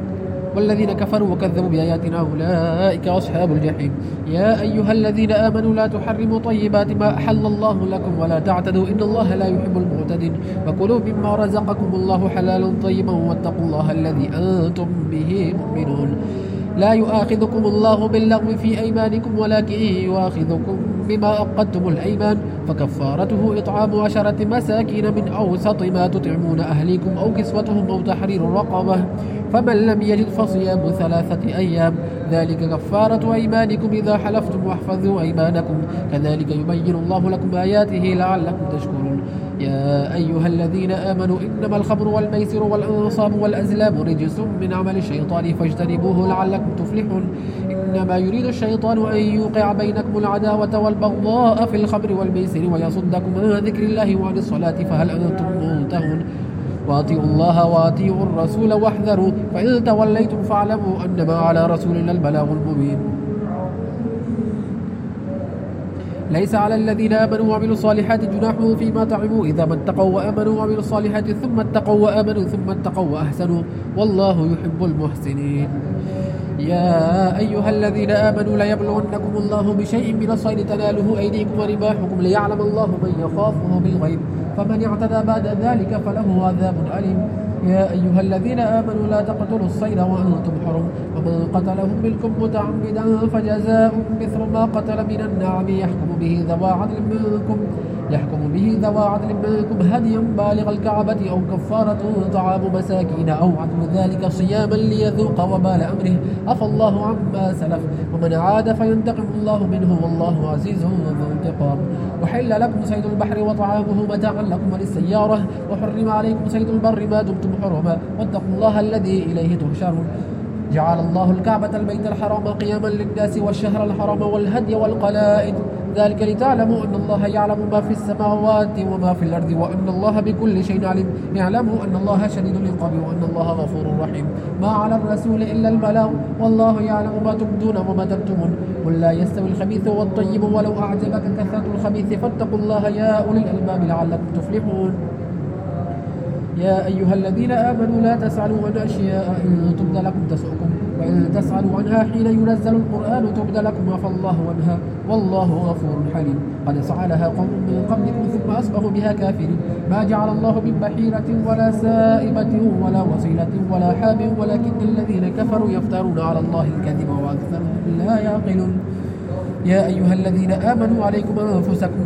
والذين كفروا وكذبوا بآياتنا أولئك أصحاب الجحيم. يا أيها الذين آمنوا لا تحرموا طيبات ما أحل الله لكم ولا تعتدوا. إن الله لا يحب المعتدين. وكلوا مما رزقكم الله حلالا طيبا واتقوا الله الذي أنتم به مؤمنون. لا يؤاخذكم الله باللغو في أيمانكم ولكن يؤاخذكم بما عقدتم الأيمان فكفارته إطعام عشرة مساكين من أوسط ما تطعمون أهليكم أو كسوتهم أو تحرير رقبة فمن لم يجد فصيام ثلاثة أيام ذلك كفارة أيمانكم إذا حلفتم واحفظوا أيمانكم. كذلك يبين الله لكم آياته لعلكم تشكرون. يا أيها الذين آمنوا إنما الخمر والميسر والأنصاب والأزلام رجس من عمل الشيطان فاجتنبوه لعلكم تفلحون. إنما يريد الشيطان أن يوقع بينكم العداوة والبغضاء في الخمر والميسر ويصدكم عن ذكر الله وعن الصلاة فهل أنتم منتهون؟ وأطيعوا الله وأطيعوا الرسول واحذروا فإن توليتم فاعلموا أنما على رسولنا البلاغ المبين. ليس على الذين آمنوا وعملوا الصالحات جناح فيما طعموا إذا ما اتقوا وآمنوا وعملوا الصالحات ثم اتقوا وآمنوا ثم اتقوا وأحسنوا والله يحب المحسنين. يا أيها الذين آمنوا ليبلونكم الله بشيء من الصيد تناله أيديكم ورماحكم ليعلم الله من يخافه بالغيب. فمن اعتدى بعد ذلك فله عذاب أليم. يا أيها الذين آمنوا لا تقتلوا الصيد وأنتم حرم. ومن قتله منكم متعمدا فجزاء مثل ما قتل من النعم يحكم به ذوى عدل منكم. يحكم به ذوى عدل منكم هديا بالغ الكعبة أو كفارة طعام مساكين أو عدل ذلك صياما ليذوق وبال أمره. عفى الله عما سلف. ومن عاد فينتقم الله منه والله عزيز ذو انتقام. وحل لكم صيد البحر وطعامه متاعا لكم وللسيارة. وحرم عليكم صيد البر ما دمتم حرما. واتقوا الله الذي إليه تحشرون. جعل الله الكعبة البيت الحرام قياما للناس والشهر الحرام والهدي والقلائد. ذلك لتعلموا أن الله يعلم ما في السماوات وما في الأرض وأن الله بكل شيء عليم. اعلموا أن الله شديد العقاب وأن الله غفور رحيم. ما على الرسول إلا البلاغ. والله يعلم ما تبدون وما تكتمون. قل لا يستوي الخبيث والطيب ولو أعجبك كثرة الخبيث. فاتقوا الله يا أولي الألباب لعلكم تفلحون. يا أيها الذين آمنوا لا تسألوا عن أشياء إن تبد لكم تسؤكم. وإن تسألوا عنها حين ينزل القرآن تبد لكم عفى الله عنها والله غفور حليم. قد سألها قوم من قبلكم ثم أصبحوا بها كافرين. ما جعل الله من بحيرة ولا سائبة ولا وصيلة ولا حام ولكن الذين كفروا يفترون على الله الكذب وأكثرهم لا يعقلون. يا أيها الذين آمنوا عليكم أنفسكم.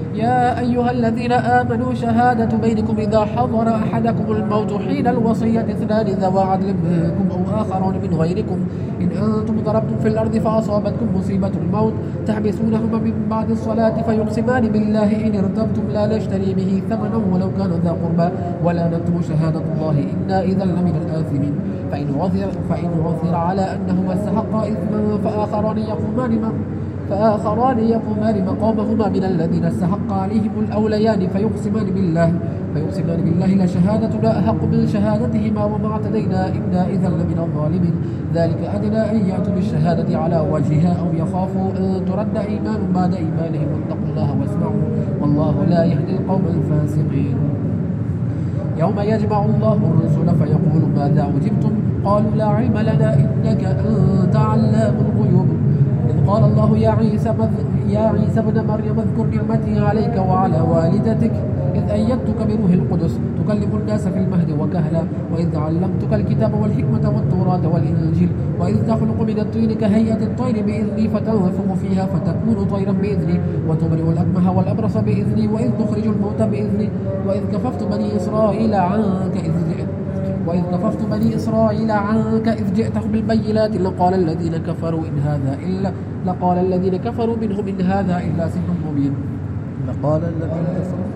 يا أيها الذين آمنوا شهادة بينكم إذا حضر أحدكم الموت حين الوصية اثنان ذوى عدل منكم أو آخرون من غيركم. إن أنتم ضربتم في الأرض فأصابتكم مصيبة الموت. تحبسونهما من بعد الصلاة فيقسمان بالله إن ارتبتم لا نشتري به ثمنا ولو كان ذا قربى. ولا نكتم شهادة الله إنا إذا لمن الآثمين. فإن عثر, فإن عثر على أنهما استحقا إثما فآخران يقومان فآخران يقومان مقامهما من الذين استحق عليهم الأوليان فيقسمان بالله فيقسمان بالله لشهادتنا أحق من شهادتهما وما اعتدينا إنا إذا لمن الظالمين. ذلك أدنى أن يأتوا بالشهادة على وجهها أو يخافوا أن ترد إيمان بعد إيمانهم واتقوا الله واسمعوا والله لا يهدي القوم الفاسقين. يوم يجمع الله الرسل فيقول ماذا أجبتم قالوا لا علم لنا إنك أنت علام الغيوب. قال الله يا عيسى يا عيسى ابن مريم اذكر نعمتي عليك وعلى والدتك. إذ أيدتك بروح القدس تكلم الناس في المهد وكهلا. وإذ علمتك الكتاب والحكمة والتوراة والإنجيل. وإذ تخلق من الطين كهيئة الطير بإذني فتنفخ فيها فتكون طيرا بإذني. وتبرئ الأكمه والأبرص بإذني. وإذ تخرج الموتى بإذني. وإذ كففت بني إسرائيل عنك إذ جئت وإذ كففت بني إسرائيل عنك إذ جئتهم بالبينات. لقال الذين كفروا إن هذا إلا لقال الذين كفروا منهم إن هذا إلا سحر مبين. لقال الذين كفروا.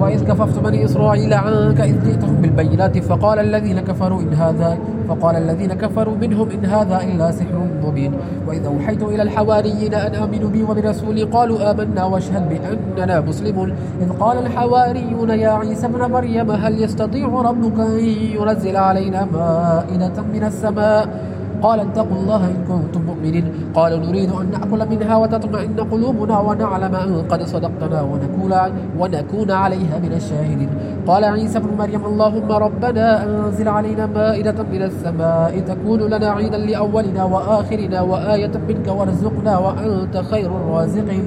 وإذ كففت بني إسرائيل عنك إذ جئتهم بالبينات فقال الذين كفروا إن هذا فقال الذين كفروا منهم إن هذا إلا سحر مبين. وإذ أوحيت إلى الحواريين أن آمنوا بي وبرسولي قالوا آمنا واشهد بأننا مسلمون. إذ قال الحواريون يا عيسى ابن مريم هل يستطيع ربك أن ينزل علينا مائدة من السماء؟ قال اتقوا الله إن كنتم مؤمنين. قالوا نريد أن نأكل منها وتطمئن قلوبنا ونعلم أن قد صدقتنا ونكون, ونكون عليها من الشاهدين. قال عيسى بن مريم اللهم ربنا أنزل علينا مائدة من السماء تكون لنا عيدا لأولنا وآخرنا وآية منك وارزقنا وأنت خير الرازقين.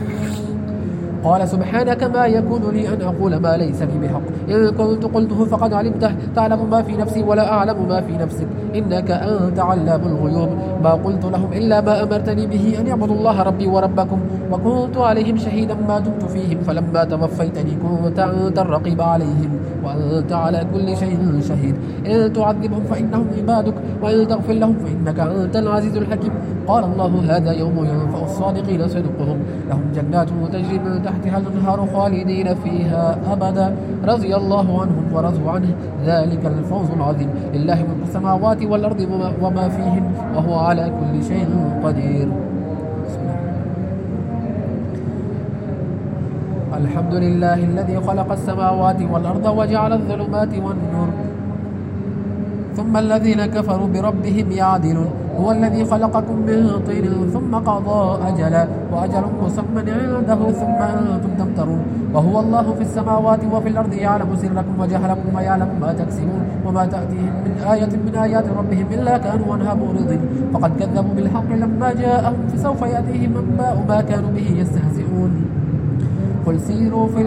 قال سبحانك ما يكون لي أن أقول ما ليس لي بحق. إن كنت قلته فقد علمته. تعلم ما في نفسي ولا أعلم ما في نفسك. إنك أنت علام الغيوب. ما قلت لهم إلا ما أمرتني به أن يعبدوا الله ربي وربكم. وكنت عليهم شهيدا ما دمت فيهم. فلما توفيتني كنت أنت الرقيب عليهم. وأنت على كل شيء شهيد. إن تعذبهم فإنهم عبادك. وإن تغفر لهم فإنك أنت العزيز الحكيم. قال الله هذا يوم ينفع الصادقين صدقهم. لهم جنات تجري من تحتها الأنهار خالدين فيها أبدا. رضي الله عنهم ورضوا عنه. ذلك الفوز العظيم. لله ملك السماوات والأرض وما فيهن وهو على كل شيء قدير. الحمد لله الذي خلق السماوات والأرض وجعل الظلمات والنور. ثم الذين كفروا بربهم يعدلون. هو الذي خلقكم من طين ثم قضى أجلا وأجل مسمى عنده ثم أنتم تمترون. وهو الله في السماوات وفي الأرض يعلم سركم وجهلكم ويعلم ما تكسبون. وما تأتيهم من آية من آيات ربهم إلا كانوا عنها مورضين فقد كذبوا بالحق لما جاءهم فسوف يأتيهم أنباء ما كانوا به يستهزئون. قل سيروا في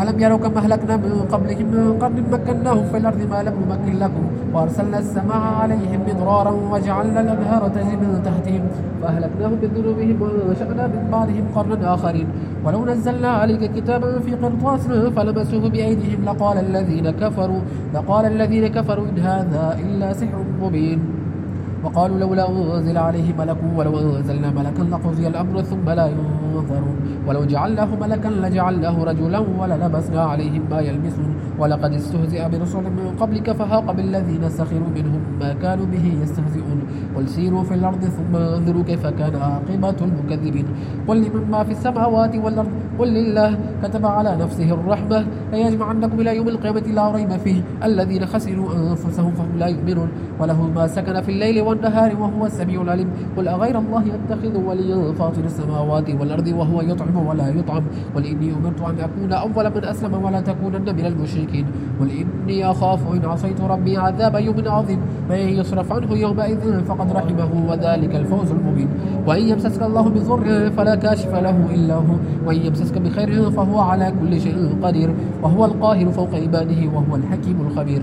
ألم يروا كما أهلكنا من قبلهم من قرن مكناهم في الأرض ما لم نمكن لكم. وأرسلنا السماء عليهم مدرارا وجعلنا الأنهار تجري من تحتهم فأهلكناهم بذنوبهم وأنشأنا من بعدهم قرنا آخرين. ولو نزلنا عليك كتابا في قرطاس فلمسوه بأيديهم لقال الذين كفروا لقال الذين كفروا إن هذا إلا سحر مبين. وقالوا لولا أنزل عليه ملك ولو أنزلنا ملكا لقضي الأمر ثم لا ينظرون. ولو جعلناه ملكا لجعلناه رجلا وللبسنا عليهم ما يلبسون. ولقد استهزئ برسل من قبلك فهاق بالذين سخروا منهم ما كانوا به يستهزئون. قل سيروا في الأرض ثم انظروا كيف كان عاقبة المكذبين. قل لمن ما في السماوات والأرض قل لله كتب على نفسه الرحمة ليجمعنكم إلى يوم القيامة لا ريب فيه. الذين خسروا أنفسهم فهم لا يؤمنون. وله ما سكن في الليل والنهار وهو السميع العليم. قل أغير الله يتخذ وليا فاطر السماوات والأرض وهو يطعم ولا يطعم. قل إني أمرت أن أكون أول من أسلم ولا تكونن من المشركين. قل إني أخاف إن عصيت ربي عذاب يوم عظيم. من يصرف عنه يومئذ فقد رحمه وذلك الفوز المبين. وإن يمسسك الله بضر فلا كاشف له إلا هو. وإن يمسسك بخير فهو على كل شيء قدير. وهو القاهر فوق عباده وهو الحكيم الخبير.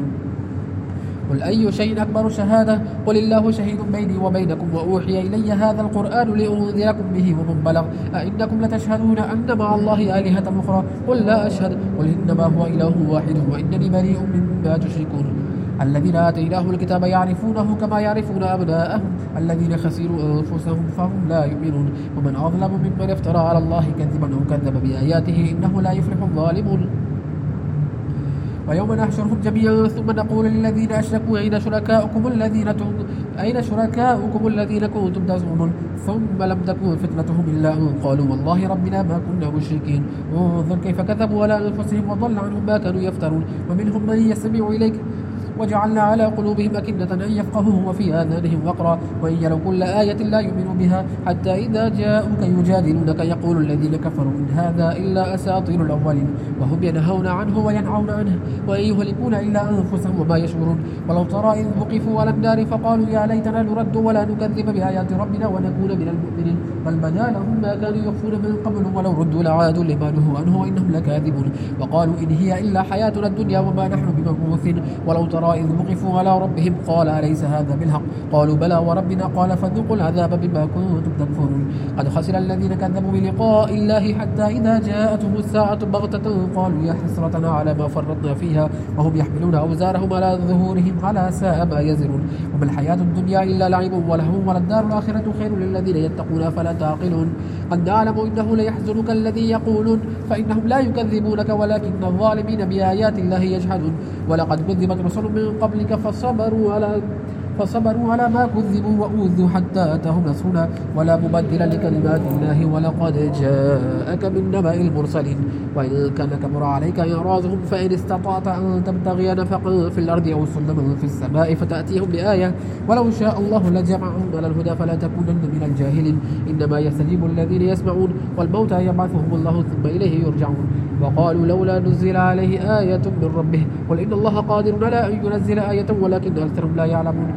قل أي شيء أكبر شهادة؟ قل الله شهيد بيني وبينكم وأوحي إلي هذا القرآن لأنذركم به ومن بلغ. أئنكم لتشهدون أن مع الله آلهة أخرى؟ قل لا أشهد. قل إنما هو إله واحد وإنني بريء مما تشركون. الذين آتيناهم الكتاب يعرفونه كما يعرفون أبناءهم. الذين خسروا أنفسهم فهم لا يؤمنون. ومن أظلم ممن افترى على الله كذبا أو كذب بآياته إنه لا يفلح الظالمون. ويوم نحشرهم جميعا ثم نقول للذين أشركوا أين شركاؤكم الذين أين شركاؤكم الذين كنتم تزعمون؟ ثم لم تكن فتنتهم إلا أن قالوا والله ربنا ما كنا مشركين. انظر كيف كذبوا على أنفسهم وضل عنهم ما كانوا يفترون. ومنهم من يستمع إليك. وجعلنا على قلوبهم أكنة أن يفقهوه وفي آذانهم وقرا. وإن يروا كل آية لا يؤمنوا بها حتى إذا جاءوك يجادلونك يقول الذين كفروا إن هذا إلا أساطير الأولين. وهم ينهون عنه وينعون عنه. وإن يهلكون إلا أنفسهم وما يشعرون. ولو ترى إذ وقفوا على النار فقالوا يا ليتنا نرد ولا نكذب بآيات ربنا ونكون من المؤمنين. بل بدا لهم ما كانوا يخفون من قبل ولو ردوا لعادوا لما نهوا عنه وإنهم لكاذبون. وقالوا إن هي إلا حياتنا الدنيا وما نحن بمبعوثين. ولو ترى إذ وقفوا على ربهم قال أليس هذا بالحق؟ قالوا بلى وربنا قال فذوقوا العذاب بما كنتم تكفرون. قد خسر الذين كذبوا بلقاء الله حتى إذا جاءتهم الساعة بغتة قالوا يا حسرتنا على ما فرطنا فيها وهم يحملون أوزارهم على ظهورهم على ساء ما يزرون. وما الحياة الدنيا إلا لعب ولهو وللدار الآخرة خير للذين يتقون فلا تعقلون. قد نعلم إنه ليحزنك الذي يقولون فإنهم لا يكذبونك ولكن الظالمين بآيات الله يجحدون. ولقد كذبت رسل من قبلك فصبروا على فصبروا على ما كذبوا وأوذوا حتى أتهم نصرنا ولا مبدل لكلمات الله ولقد جاءك من نبأ المرسلين. وإن كان كبر عليك إعراضهم فإن استطعت أن تبتغي نفقا في الأرض أو سلما في السماء فتأتيهم بآية. ولو شاء الله لجمعهم على الهدى فلا تكونن من الجاهلين. إنما يستجيب الذين يسمعون والموتى يبعثهم الله ثم إليه يرجعون. وقالوا لولا نزل عليه آية من ربه. قل إن الله قادر على أن ينزل آية ولكن أكثرهم لا يعلمون.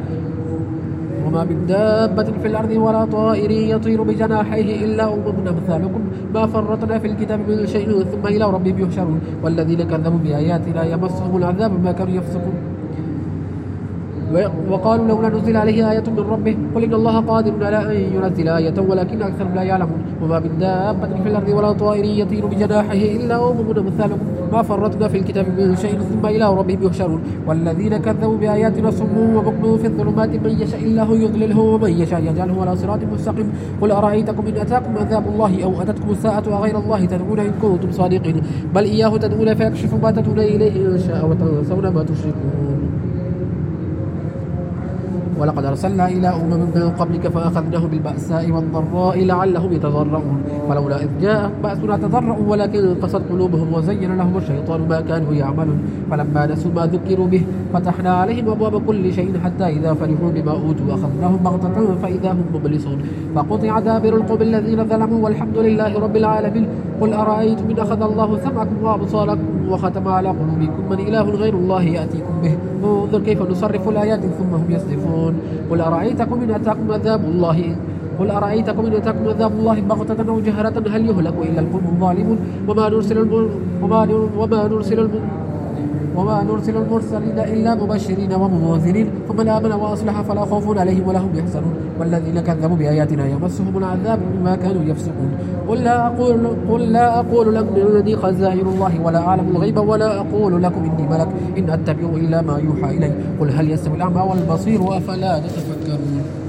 وما من دابة في الأرض ولا طائر يطير بجناحيه إلا أمم أمثالكم ما فرطنا في الكتاب من شيء ثم إلى ربهم يحشرون. والذين كذبوا بآياتنا يمسهم العذاب ما كانوا يفسقون. وقالوا لولا نزل عليه آية من ربه قل إن الله قادر على أن ينزل آية ولكن أكثرهم لا يعلمون. وما من دابة في الأرض ولا طائر يطير بجناحه إلا أمم أمثالكم ما فرطنا في الكتاب من شيء ثم إلى ربهم يحشرون. والذين كذبوا بآياتنا صم وبكم في الظلمات. من يشاء الله يضلله ومن يشاء يجعله على صراط مستقيم. قل أرأيتكم إن أتاكم عذاب الله أو أتتكم الساعة وغير الله تدعون إن كنتم صادقين؟ بل إياه تدعون فيكشف ما تدعون إليه إن شاء وتنسون ما تشركون. ولقد أرسلنا إلى أمم من قبلك فأخذناهم بالبأساء والضراء لعلهم يتضرعون. فلولا إذ جاء بأسنا تضرعوا ولكن قصد قلوبهم وزين لهم الشيطان ما كانوا يعملون. فلما نسوا ما ذكروا به فتحنا عليهم أبواب كل شيء حتى إذا فرحوا بما أوتوا. أخذناهم بغتة فإذا هم مبلسون. فقطع دابر القوم الذين ظلموا والحمد لله رب العالمين. قل أرأيتم إن أخذ الله سمعكم وأبصاركم؟ وختم على قلوبكم. من إله غير الله يأتيكم به. انظر كيف نصرف الآيات ثم هم يصدفون قل أرأيتكم إن أتاكم عذاب الله؟ قل أرأيتكم إن أتاكم عذاب الله بغتة أو جهرة؟ هل يهلك إلا القوم الظالمون؟ وما نرسل وما نرسل وما نرسل المرسلين إلا مبشرين ومنذرين فمن آمن وأصلح فلا خوف عليهم ولا هم يحزنون. والذين كذبوا بآياتنا يمسهم العذاب بما كانوا يفسقون. قل لا أقول قل لا أقول لكم إنني خزائن الله ولا أعلم الغيب ولا أقول لكم إني ملك إن أتبع إلا ما يوحى إلي. قل هل يستوي الأعمى والبصير أفلا تتفكرون؟